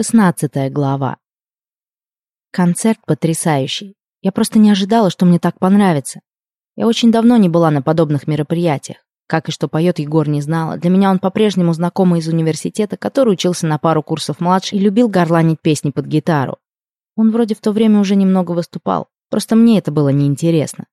Шестнадцатая глава. Концерт потрясающий. Я просто не ожидала, что мне так понравится. Я очень давно не была на подобных мероприятиях. Как и что поет Егор не знала. Для меня он по-прежнему знакомый из университета, который учился на пару курсов младше и любил горланить песни под гитару. Он вроде в то время уже немного выступал. Просто мне это было неинтересно.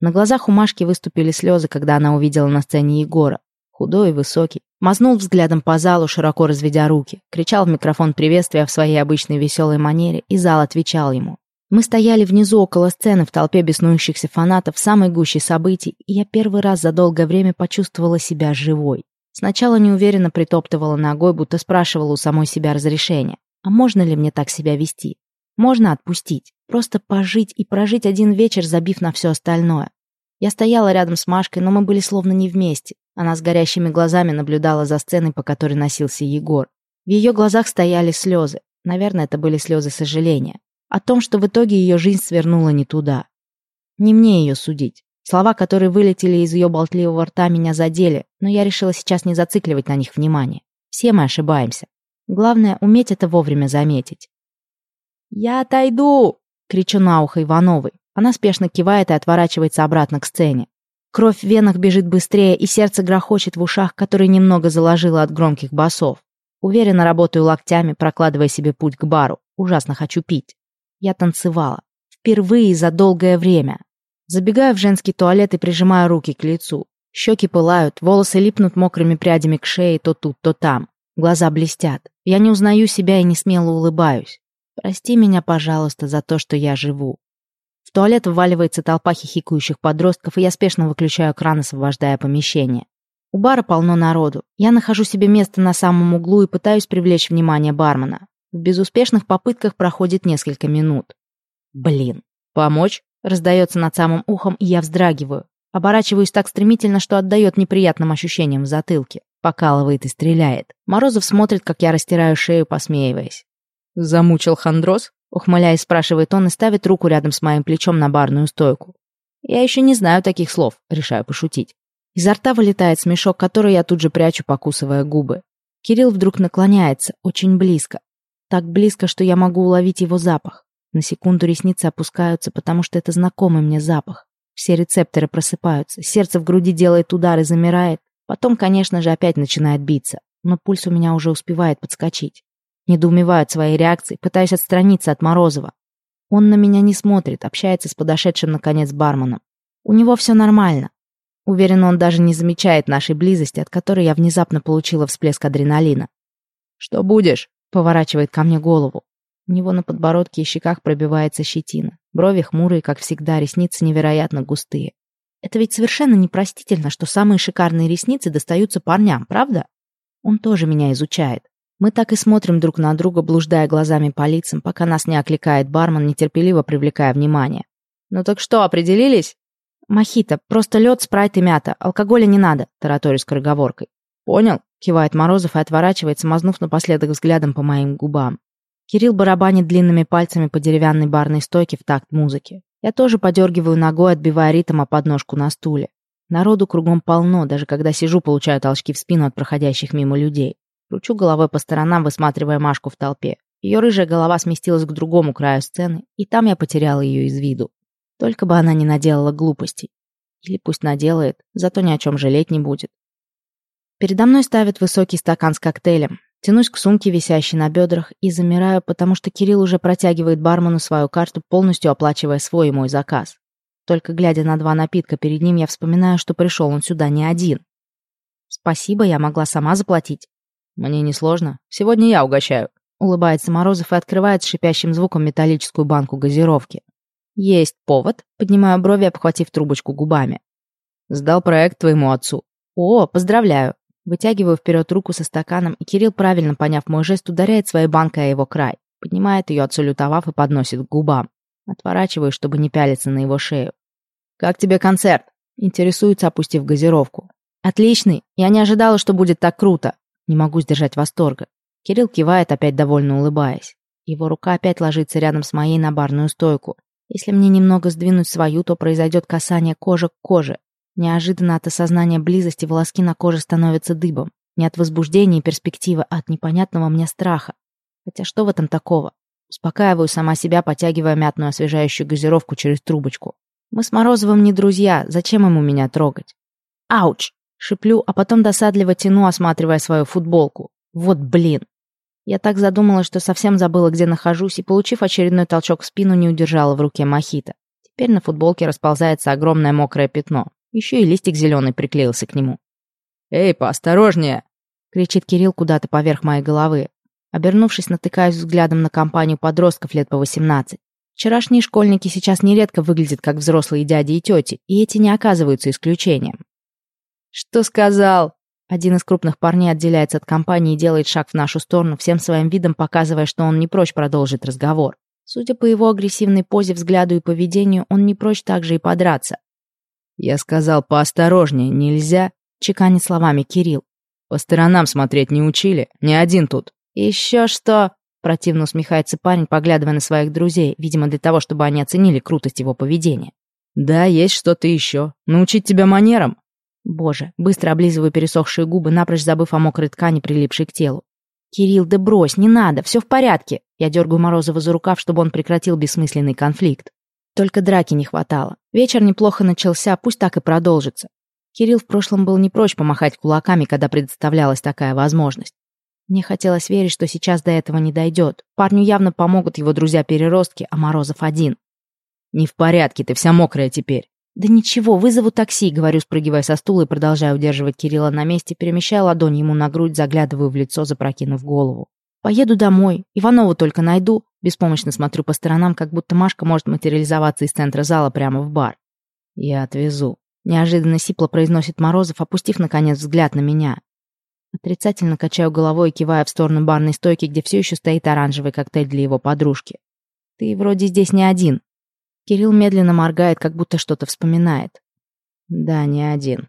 На глазах у Машки выступили слезы, когда она увидела на сцене Егора. Худой и высокий. Мазнул взглядом по залу, широко разведя руки. Кричал в микрофон приветствия в своей обычной веселой манере, и зал отвечал ему. Мы стояли внизу около сцены в толпе беснующихся фанатов самой гуще событий, и я первый раз за долгое время почувствовала себя живой. Сначала неуверенно притоптывала ногой, будто спрашивала у самой себя разрешения. А можно ли мне так себя вести? Можно отпустить, просто пожить и прожить один вечер, забив на все остальное. Я стояла рядом с Машкой, но мы были словно не вместе. Она с горящими глазами наблюдала за сценой, по которой носился Егор. В ее глазах стояли слезы. Наверное, это были слезы сожаления. О том, что в итоге ее жизнь свернула не туда. Не мне ее судить. Слова, которые вылетели из ее болтливого рта, меня задели, но я решила сейчас не зацикливать на них внимание. Все мы ошибаемся. Главное, уметь это вовремя заметить. «Я отойду!» — кричу на ухо Ивановой. Она спешно кивает и отворачивается обратно к сцене. Кровь в венах бежит быстрее, и сердце грохочет в ушах, которые немного заложило от громких басов. Уверенно работаю локтями, прокладывая себе путь к бару. Ужасно хочу пить. Я танцевала. Впервые за долгое время. Забегаю в женский туалет и прижимаю руки к лицу. Щеки пылают, волосы липнут мокрыми прядями к шее то тут, то там. Глаза блестят. Я не узнаю себя и не смело улыбаюсь. Прости меня, пожалуйста, за то, что я живу. Туалет вваливается толпа хихикающих подростков, и я спешно выключаю кран, освобождая помещение. У бара полно народу. Я нахожу себе место на самом углу и пытаюсь привлечь внимание бармена. В безуспешных попытках проходит несколько минут. Блин. Помочь? Раздается над самым ухом, и я вздрагиваю. Оборачиваюсь так стремительно, что отдает неприятным ощущениям в затылке. Покалывает и стреляет. Морозов смотрит, как я растираю шею, посмеиваясь. «Замучил хандроз?» Ухмыляясь, спрашивает он и ставит руку рядом с моим плечом на барную стойку. Я еще не знаю таких слов, решаю пошутить. Изо рта вылетает смешок, который я тут же прячу, покусывая губы. Кирилл вдруг наклоняется, очень близко. Так близко, что я могу уловить его запах. На секунду ресницы опускаются, потому что это знакомый мне запах. Все рецепторы просыпаются, сердце в груди делает удар и замирает. Потом, конечно же, опять начинает биться, но пульс у меня уже успевает подскочить. Недоумеваю от своей реакции, пытаюсь отстраниться от Морозова. Он на меня не смотрит, общается с подошедшим, наконец, барменом. У него все нормально. Уверен, он даже не замечает нашей близости, от которой я внезапно получила всплеск адреналина. «Что будешь?» — поворачивает ко мне голову. У него на подбородке и щеках пробивается щетина. Брови хмурые, как всегда, ресницы невероятно густые. Это ведь совершенно непростительно, что самые шикарные ресницы достаются парням, правда? Он тоже меня изучает. Мы так и смотрим друг на друга, блуждая глазами по лицам, пока нас не окликает бармен, нетерпеливо привлекая внимание. «Ну так что, определились?» «Мохито, просто лед, спрайт и мята. Алкоголя не надо», — тараторю скороговоркой. «Понял», — кивает Морозов и отворачивается, мазнув напоследок взглядом по моим губам. Кирилл барабанит длинными пальцами по деревянной барной стойке в такт музыки. Я тоже подергиваю ногой, отбивая ритм о подножку на стуле. Народу кругом полно, даже когда сижу, получаю толчки в спину от проходящих мимо людей. Кручу головой по сторонам, высматривая Машку в толпе. Ее рыжая голова сместилась к другому краю сцены, и там я потеряла ее из виду. Только бы она не наделала глупостей. Или пусть наделает, зато ни о чем жалеть не будет. Передо мной ставят высокий стакан с коктейлем. Тянусь к сумке, висящей на бедрах, и замираю, потому что Кирилл уже протягивает бармену свою карту, полностью оплачивая свой и мой заказ. Только глядя на два напитка перед ним, я вспоминаю, что пришел он сюда не один. Спасибо, я могла сама заплатить. «Мне несложно. Сегодня я угощаю», — улыбается Морозов и открывает с шипящим звуком металлическую банку газировки. «Есть повод», — поднимаю брови, обхватив трубочку губами. «Сдал проект твоему отцу». «О, поздравляю». Вытягиваю вперед руку со стаканом, и Кирилл, правильно поняв мой жест, ударяет своей банкой о его край. Поднимает ее, отсалютовав, и подносит к губам. Отворачиваю, чтобы не пялиться на его шею. «Как тебе концерт?» Интересуется, опустив газировку. «Отличный. Я не ожидала, что будет так круто. Не могу сдержать восторга. Кирилл кивает, опять довольно улыбаясь. Его рука опять ложится рядом с моей на барную стойку. Если мне немного сдвинуть свою, то произойдет касание кожи к коже. Неожиданно от осознания близости волоски на коже становятся дыбом. Не от возбуждения и перспективы, а от непонятного мне страха. Хотя что в этом такого? Успокаиваю сама себя, потягивая мятную освежающую газировку через трубочку. Мы с Морозовым не друзья, зачем ему меня трогать? Ауч! Шиплю, а потом досадливо тяну, осматривая свою футболку. Вот блин. Я так задумалась, что совсем забыла, где нахожусь, и, получив очередной толчок в спину, не удержала в руке мохито. Теперь на футболке расползается огромное мокрое пятно. Еще и листик зеленый приклеился к нему. «Эй, поосторожнее!» — кричит Кирилл куда-то поверх моей головы. Обернувшись, натыкаюсь взглядом на компанию подростков лет по 18. Вчерашние школьники сейчас нередко выглядят как взрослые дяди и тети, и эти не оказываются исключением. «Что сказал?» Один из крупных парней отделяется от компании и делает шаг в нашу сторону, всем своим видом показывая, что он не прочь продолжить разговор. Судя по его агрессивной позе, взгляду и поведению, он не прочь также и подраться. «Я сказал поосторожнее, нельзя», — чеканит словами Кирилл. «По сторонам смотреть не учили, не один тут». «Еще что?» — противно усмехается парень, поглядывая на своих друзей, видимо, для того, чтобы они оценили крутость его поведения. «Да, есть что-то еще. Научить тебя манерам?» Боже, быстро облизываю пересохшие губы, напрочь забыв о мокрой ткани, прилипшей к телу. «Кирилл, да брось, не надо, все в порядке!» Я дергаю Морозова за рукав, чтобы он прекратил бессмысленный конфликт. Только драки не хватало. Вечер неплохо начался, пусть так и продолжится. Кирилл в прошлом был не прочь помахать кулаками, когда предоставлялась такая возможность. Мне хотелось верить, что сейчас до этого не дойдет. Парню явно помогут его друзья-переростки, а Морозов один. «Не в порядке, ты вся мокрая теперь». «Да ничего, вызову такси», — говорю, спрыгивая со стула и продолжая удерживать Кирилла на месте, перемещая ладонь ему на грудь, заглядываю в лицо, запрокинув голову. «Поеду домой. Иванову только найду». Беспомощно смотрю по сторонам, как будто Машка может материализоваться из центра зала прямо в бар. «Я отвезу», — неожиданно сипло произносит Морозов, опустив, наконец, взгляд на меня. Отрицательно качаю головой и киваю в сторону барной стойки, где все еще стоит оранжевый коктейль для его подружки. «Ты вроде здесь не один», Кирилл медленно моргает, как будто что-то вспоминает. Да, не один.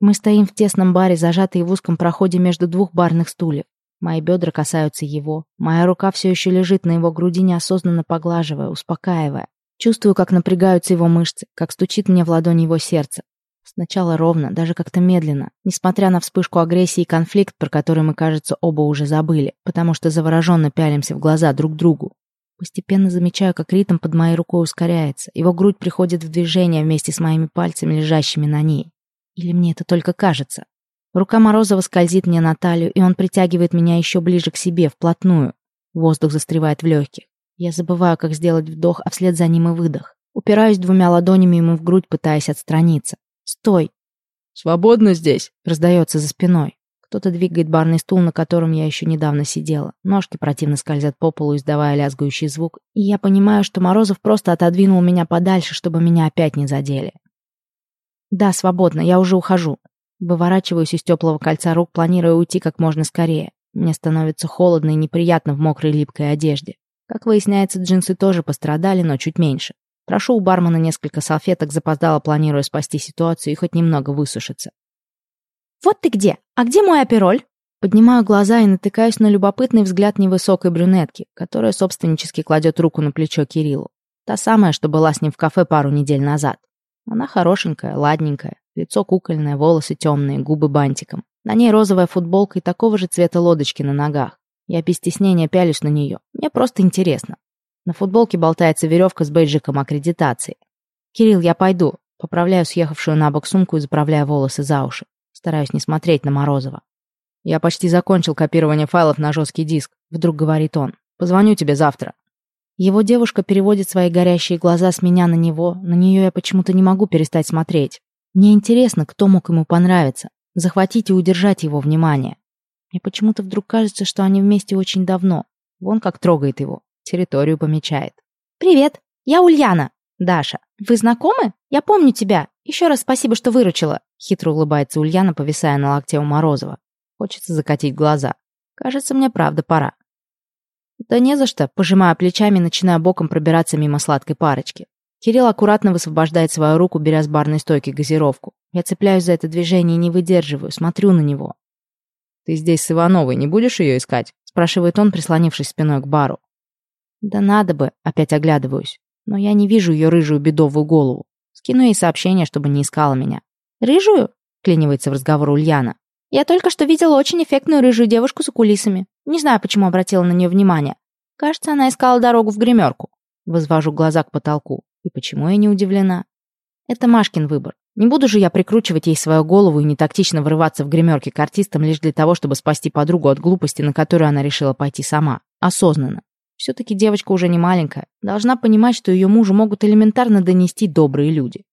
Мы стоим в тесном баре, зажатые в узком проходе между двух барных стульев. Мои бедра касаются его. Моя рука все еще лежит на его груди, неосознанно поглаживая, успокаивая. Чувствую, как напрягаются его мышцы, как стучит мне в ладонь его сердце. Сначала ровно, даже как-то медленно, несмотря на вспышку агрессии и конфликт, про который мы, кажется, оба уже забыли, потому что завороженно пялимся в глаза друг другу. Постепенно замечаю, как ритм под моей рукой ускоряется. Его грудь приходит в движение вместе с моими пальцами, лежащими на ней. Или мне это только кажется? Рука Морозова скользит мне на талию, и он притягивает меня еще ближе к себе, вплотную. Воздух застревает в легких. Я забываю, как сделать вдох, а вслед за ним и выдох. Упираюсь двумя ладонями ему в грудь, пытаясь отстраниться. «Стой!» «Свободно здесь!» — раздается за спиной. Кто-то двигает барный стул, на котором я еще недавно сидела. Ножки противно скользят по полу, издавая лязгающий звук. И я понимаю, что Морозов просто отодвинул меня подальше, чтобы меня опять не задели. Да, свободно, я уже ухожу. Выворачиваюсь из теплого кольца рук, планируя уйти как можно скорее. Мне становится холодно и неприятно в мокрой липкой одежде. Как выясняется, джинсы тоже пострадали, но чуть меньше. Прошу у бармена несколько салфеток, запоздало планируя спасти ситуацию и хоть немного высушиться. «Вот ты где! А где мой апероль?» Поднимаю глаза и натыкаюсь на любопытный взгляд невысокой брюнетки, которая собственнически кладет руку на плечо Кириллу. Та самая, что была с ним в кафе пару недель назад. Она хорошенькая, ладненькая, лицо кукольное, волосы темные, губы бантиком. На ней розовая футболка и такого же цвета лодочки на ногах. Я без стеснения пялюсь на нее. Мне просто интересно. На футболке болтается веревка с бейджиком аккредитации. «Кирилл, я пойду». Поправляю съехавшую на бок сумку и заправляю волосы за уши. Стараюсь не смотреть на Морозова. «Я почти закончил копирование файлов на жесткий диск», — вдруг говорит он. «Позвоню тебе завтра». Его девушка переводит свои горящие глаза с меня на него, на нее я почему-то не могу перестать смотреть. Мне интересно, кто мог ему понравиться, захватить и удержать его внимание. Мне почему-то вдруг кажется, что они вместе очень давно. Вон как трогает его, территорию помечает. «Привет, я Ульяна. Даша, вы знакомы? Я помню тебя. Еще раз спасибо, что выручила. Хитро улыбается Ульяна, повисая на локте у Морозова. Хочется закатить глаза. Кажется, мне правда пора. Да не за что, пожимая плечами, начинаю боком пробираться мимо сладкой парочки. Кирилл аккуратно высвобождает свою руку, беря с барной стойки газировку. Я цепляюсь за это движение и не выдерживаю, смотрю на него. «Ты здесь с Ивановой, не будешь ее искать?» спрашивает он, прислонившись спиной к бару. «Да надо бы», опять оглядываюсь. Но я не вижу ее рыжую бедовую голову. Скину ей сообщение, чтобы не искала меня. «Рыжую?» — клинивается в разговор Ульяна. Я только что видела очень эффектную рыжую девушку за кулисами. Не знаю, почему обратила на нее внимание. Кажется, она искала дорогу в гримерку. Возвожу глаза к потолку. И почему я не удивлена? Это Машкин выбор. Не буду же я прикручивать ей свою голову и нетактично врываться в гримерки к артистам лишь для того, чтобы спасти подругу от глупости, на которую она решила пойти сама. Осознанно. Все-таки девочка уже не маленькая. Должна понимать, что ее мужу могут элементарно донести добрые люди.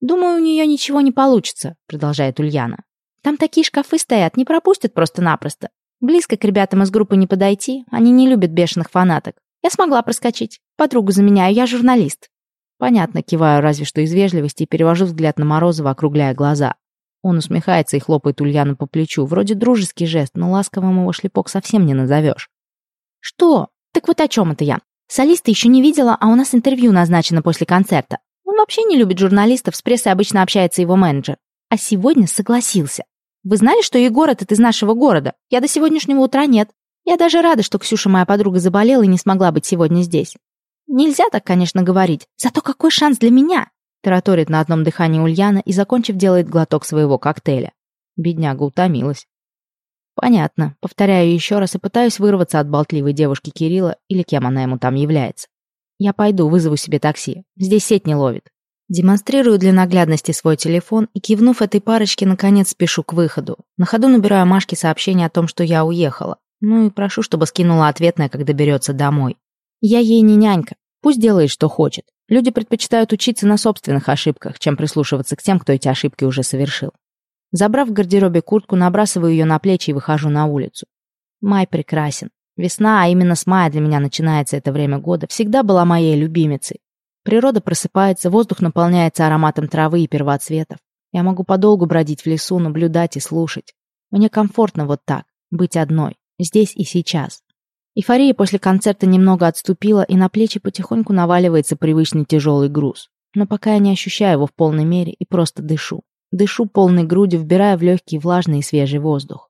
«Думаю, у нее ничего не получится», — продолжает Ульяна. «Там такие шкафы стоят, не пропустят просто-напросто. Близко к ребятам из группы не подойти, они не любят бешеных фанаток. Я смогла проскочить. Подругу заменяю, я журналист. Понятно, киваю разве что из вежливости и перевожу взгляд на Морозова, округляя глаза. Он усмехается и хлопает Ульяну по плечу. Вроде дружеский жест, но ласковым его шлепок совсем не назовешь. «Что? Так вот о чем это я? Солиста еще не видела, а у нас интервью назначено после концерта. Вообще не любит журналистов, с прессой обычно общается его менеджер. А сегодня согласился. Вы знали, что Егор этот из нашего города? Я до сегодняшнего утра нет. Я даже рада, что Ксюша, моя подруга, заболела и не смогла быть сегодня здесь. Нельзя так, конечно, говорить. Зато какой шанс для меня? Тараторит на одном дыхании Ульяна и, закончив, делает глоток своего коктейля. Бедняга утомилась. Понятно. Повторяю еще раз и пытаюсь вырваться от болтливой девушки Кирилла или кем она ему там является. Я пойду, вызову себе такси. Здесь сеть не ловит. Демонстрирую для наглядности свой телефон и, кивнув этой парочке, наконец спешу к выходу. На ходу набираю Машке сообщение о том, что я уехала. Ну и прошу, чтобы скинула ответное, когда доберется домой. Я ей не нянька. Пусть делает, что хочет. Люди предпочитают учиться на собственных ошибках, чем прислушиваться к тем, кто эти ошибки уже совершил. Забрав в гардеробе куртку, набрасываю ее на плечи и выхожу на улицу. Май прекрасен. Весна, а именно с мая для меня начинается это время года, всегда была моей любимицей. Природа просыпается, воздух наполняется ароматом травы и первоцветов. Я могу подолгу бродить в лесу, наблюдать и слушать. Мне комфортно вот так, быть одной, здесь и сейчас. Эйфория после концерта немного отступила, и на плечи потихоньку наваливается привычный тяжелый груз. Но пока я не ощущаю его в полной мере и просто дышу. Дышу полной грудью, вбирая в легкий влажный и свежий воздух.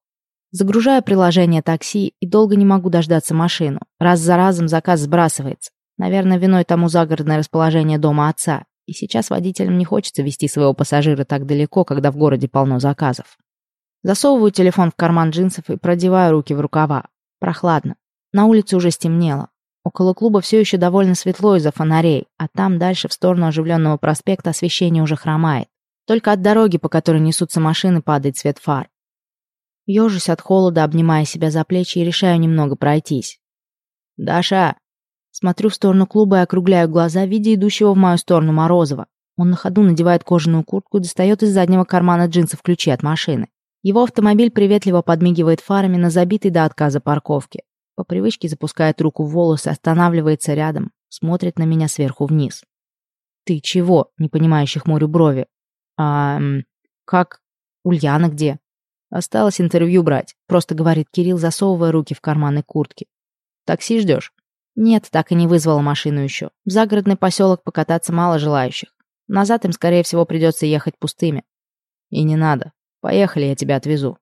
Загружаю приложение такси и долго не могу дождаться машину. Раз за разом заказ сбрасывается. Наверное, виной тому загородное расположение дома отца. И сейчас водителям не хочется вести своего пассажира так далеко, когда в городе полно заказов. Засовываю телефон в карман джинсов и продеваю руки в рукава. Прохладно. На улице уже стемнело. Около клуба все еще довольно светло из-за фонарей, а там дальше в сторону оживленного проспекта освещение уже хромает. Только от дороги, по которой несутся машины, падает свет фар. Ёжусь от холода, обнимая себя за плечи и решаю немного пройтись. «Даша!» Смотрю в сторону клуба и округляю глаза, видя идущего в мою сторону Морозова. Он на ходу надевает кожаную куртку и достает из заднего кармана джинсов ключи от машины. Его автомобиль приветливо подмигивает фарами на забитой до отказа парковке. По привычке запускает руку в волосы, останавливается рядом, смотрит на меня сверху вниз. «Ты чего?» — непонимающих хмурю брови. «А... как... Ульяна где?» «Осталось интервью брать», — просто говорит Кирилл, засовывая руки в карманы куртки. «Такси ждешь?» «Нет, так и не вызвала машину еще. В загородный поселок покататься мало желающих. Назад им, скорее всего, придется ехать пустыми». «И не надо. Поехали, я тебя отвезу».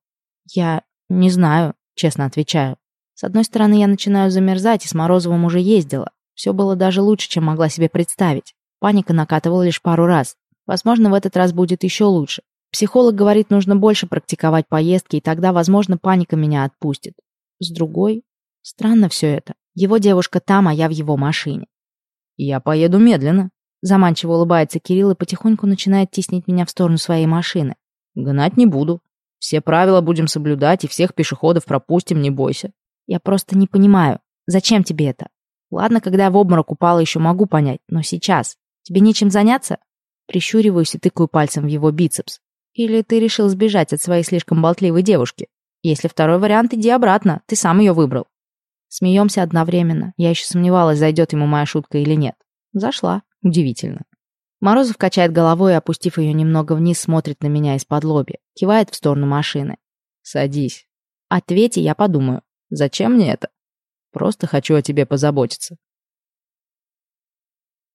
«Я... не знаю», — честно отвечаю. С одной стороны, я начинаю замерзать, и с Морозовым уже ездила. Все было даже лучше, чем могла себе представить. Паника накатывала лишь пару раз. Возможно, в этот раз будет еще лучше. Психолог говорит, нужно больше практиковать поездки, и тогда, возможно, паника меня отпустит. С другой, странно все это. Его девушка там, а я в его машине. «Я поеду медленно», — заманчиво улыбается Кирилл и потихоньку начинает теснить меня в сторону своей машины. «Гнать не буду. Все правила будем соблюдать и всех пешеходов пропустим, не бойся. Я просто не понимаю, зачем тебе это? Ладно, когда я в обморок упала, еще могу понять, но сейчас. Тебе нечем заняться? Прищуриваюсь и тыкаю пальцем в его бицепс. Или ты решил сбежать от своей слишком болтливой девушки? Если второй вариант, иди обратно, ты сам ее выбрал. Смеемся одновременно. Я еще сомневалась, зайдет ему моя шутка или нет. Зашла. Удивительно. Морозов качает головой и, опустив ее немного вниз, смотрит на меня из-под лоби. Кивает в сторону машины. «Садись». «Ответь, и я подумаю». Зачем мне это? Просто хочу о тебе позаботиться.